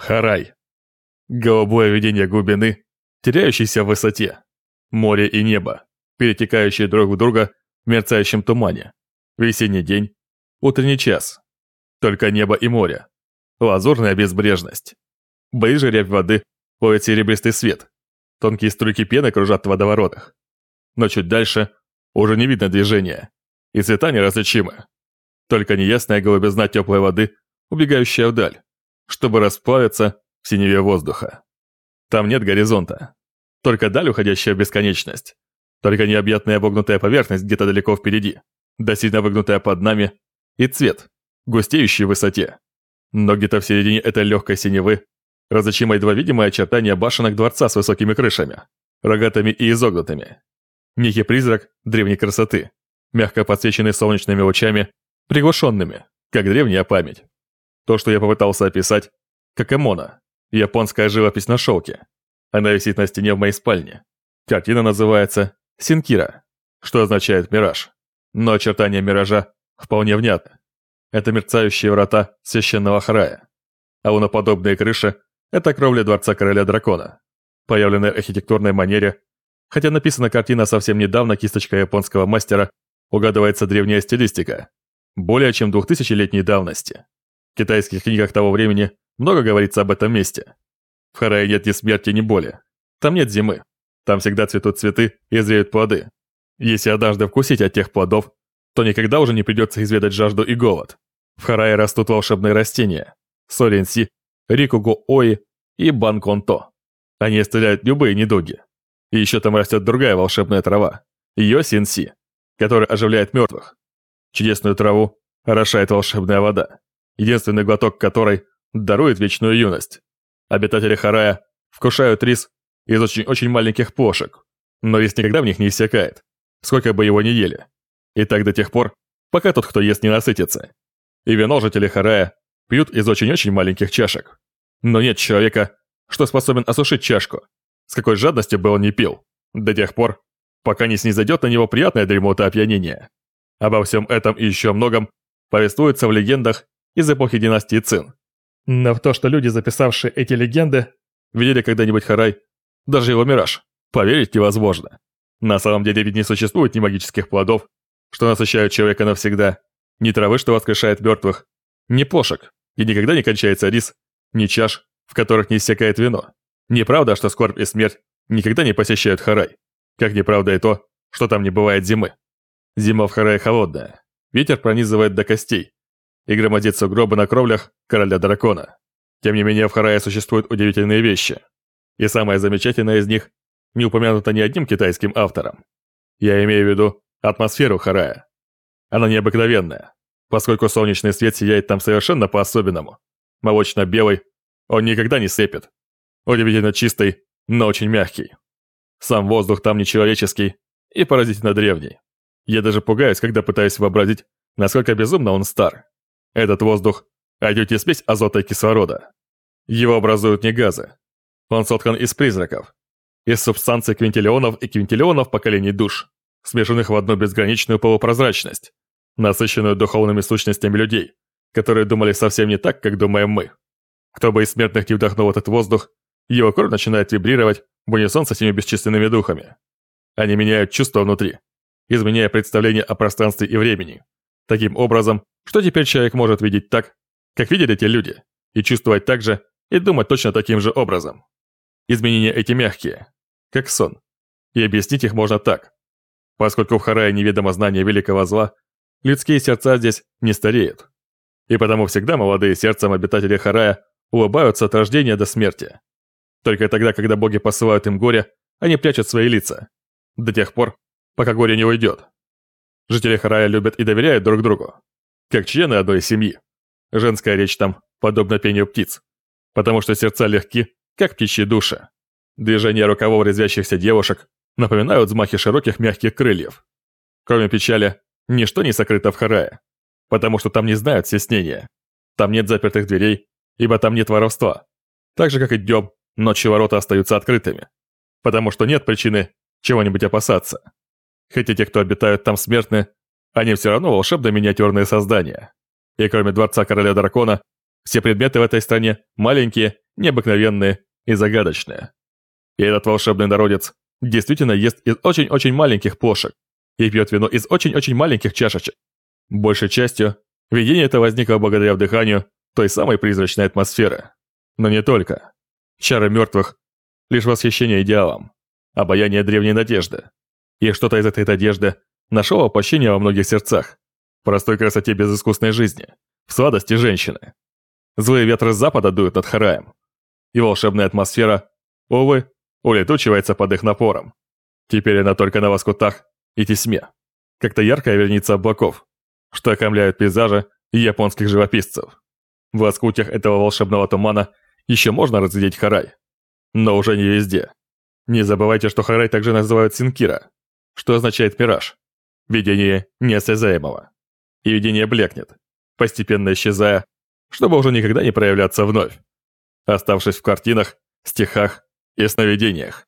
Харай. Голубое видение глубины, теряющееся в высоте. Море и небо, перетекающие друг в друга в мерцающем тумане. Весенний день, утренний час. Только небо и море. Лазурная безбрежность. Ближе рябь воды ловит серебристый свет. Тонкие струйки пены кружат в водоворотах. Но чуть дальше уже не видно движения, и цвета неразличимы. Только неясная голубизна теплой воды, убегающая вдаль, чтобы расплавиться в синеве воздуха. Там нет горизонта. Только даль, уходящая в бесконечность. Только необъятная обогнутая поверхность где-то далеко впереди, да сильно выгнутая под нами, и цвет, густеющий в высоте. Но где-то в середине этой легкой синевы различимо едва видимое очертание башенок дворца с высокими крышами, рогатыми и изогнутыми. Некий призрак древней красоты, мягко подсвеченный солнечными лучами, приглушенными, как древняя память. То, что я попытался описать, как эмона, японская живопись на шелке. Она висит на стене в моей спальне. Картина называется «Синкира», что означает «мираж». Но очертания миража вполне внятны. Это мерцающие врата священного храя. А луноподобные крыши – это кровля дворца короля дракона, появленная в архитектурной манере, хотя написана картина совсем недавно кисточкой японского мастера, угадывается древняя стилистика, более чем двухтысячелетней давности. Китайских книгах того времени много говорится об этом месте. В Харае нет ни смерти, ни боли. Там нет зимы. Там всегда цветут цветы и зреют плоды. Если однажды вкусить от тех плодов, то никогда уже не придется изведать жажду и голод. В Харае растут волшебные растения – Соренси, Рикугу-Ои и Банконто. Они исцеляют любые недуги. И еще там растет другая волшебная трава – Йосинси, которая оживляет мертвых. Чудесную траву орошает волшебная вода, единственный глоток которой дарует вечную юность. Обитатели Харая вкушают рис из очень-очень маленьких плошек, но рис никогда в них не иссякает, сколько бы его ни ели. И так до тех пор, пока тот, кто ест, не насытится. И вино жители Харая пьют из очень-очень маленьких чашек. Но нет человека, что способен осушить чашку, с какой жадностью бы он ни пил, до тех пор, пока не снизойдет на него приятное дремота опьянения. Обо всем этом и еще многом повествуется в легендах из эпохи династии Цин. Но в то, что люди, записавшие эти легенды, видели когда-нибудь Харай, даже его мираж, поверить невозможно. На самом деле ведь не существует ни магических плодов, что насыщают человека навсегда, ни травы, что воскрешает мертвых, ни плошек, где никогда не кончается рис, ни чаш, в которых не иссякает вино. Неправда, что скорбь и смерть никогда не посещают Харай. Как неправда и то, что там не бывает зимы. Зима в Харае холодная. Ветер пронизывает до костей. И громадит сугробы на кровлях короля дракона. Тем не менее, в Харае существуют удивительные вещи. И самое замечательное из них не упомянуто ни одним китайским автором. Я имею в виду атмосферу Харая. Она необыкновенная, поскольку солнечный свет сияет там совершенно по-особенному. Молочно-белый, он никогда не сыпет. Удивительно чистый, но очень мягкий. Сам воздух там нечеловеческий и поразительно древний. Я даже пугаюсь, когда пытаюсь вообразить, насколько безумно он стар. Этот воздух – не смесь азота и кислорода. Его образуют не газы. Он соткан из призраков, из субстанций квинтиллионов и квинтиллионов поколений душ, смешанных в одну безграничную полупрозрачность, насыщенную духовными сущностями людей, которые думали совсем не так, как думаем мы. Кто бы из смертных не вдохнул этот воздух, его кровь начинает вибрировать в унисон с этими бесчисленными духами. Они меняют чувства внутри, изменяя представление о пространстве и времени. Таким образом, что теперь человек может видеть так, как видели те люди, и чувствовать так же, и думать точно таким же образом. Изменения эти мягкие, как сон. И объяснить их можно так. Поскольку в Харае неведомо знание великого зла, людские сердца здесь не стареют. И потому всегда молодые сердцем обитатели Харая улыбаются от рождения до смерти. Только тогда, когда боги посылают им горе, они прячут свои лица. До тех пор, пока горе не уйдет. Жители Харая любят и доверяют друг другу, как члены одной семьи. Женская речь там подобна пению птиц, потому что сердца легки, как птичьи души. Движения рукавов резвящихся девушек напоминают взмахи широких мягких крыльев. Кроме печали, ничто не сокрыто в Харае, потому что там не знают стеснения. Там нет запертых дверей, ибо там нет воровства. Так же, как и днем, ночью ворота остаются открытыми, потому что нет причины чего-нибудь опасаться. Хотя те, кто обитают там смертны, они все равно волшебно миниатюрные создания. И кроме дворца короля дракона, Все предметы в этой стране маленькие, необыкновенные и загадочные. И этот волшебный народец действительно ест из очень-очень маленьких плошек и пьет вино из очень-очень маленьких чашечек. Большей частью, видение это возникло благодаря вдыханию той самой призрачной атмосферы. Но не только. Чары мертвых – лишь восхищение идеалом, обаяние древней надежды. И что-то из этой надежды нашло воплощение во многих сердцах, в простой красоте безыскусной жизни, в сладости женщины. Злые ветры с запада дуют над Хараем, и волшебная атмосфера, увы, улетучивается под их напором. Теперь она только на воскутах и тесьме. Как-то яркая верница облаков, что окомляют пейзажи японских живописцев. В лоскутях этого волшебного тумана еще можно разглядеть Харай. Но уже не везде. Не забывайте, что Харай также называют Синкира, что означает мираж. Видение неосязаемого. И видение блекнет, постепенно исчезая, чтобы уже никогда не проявляться вновь, оставшись в картинах, стихах и сновидениях.